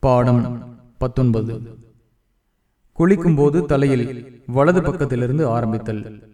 பாடம் பத்தொன்பது. குளிக்கும்போது தலையில் வலது பக்கத்திலிருந்து ஆரம்பித்தல்.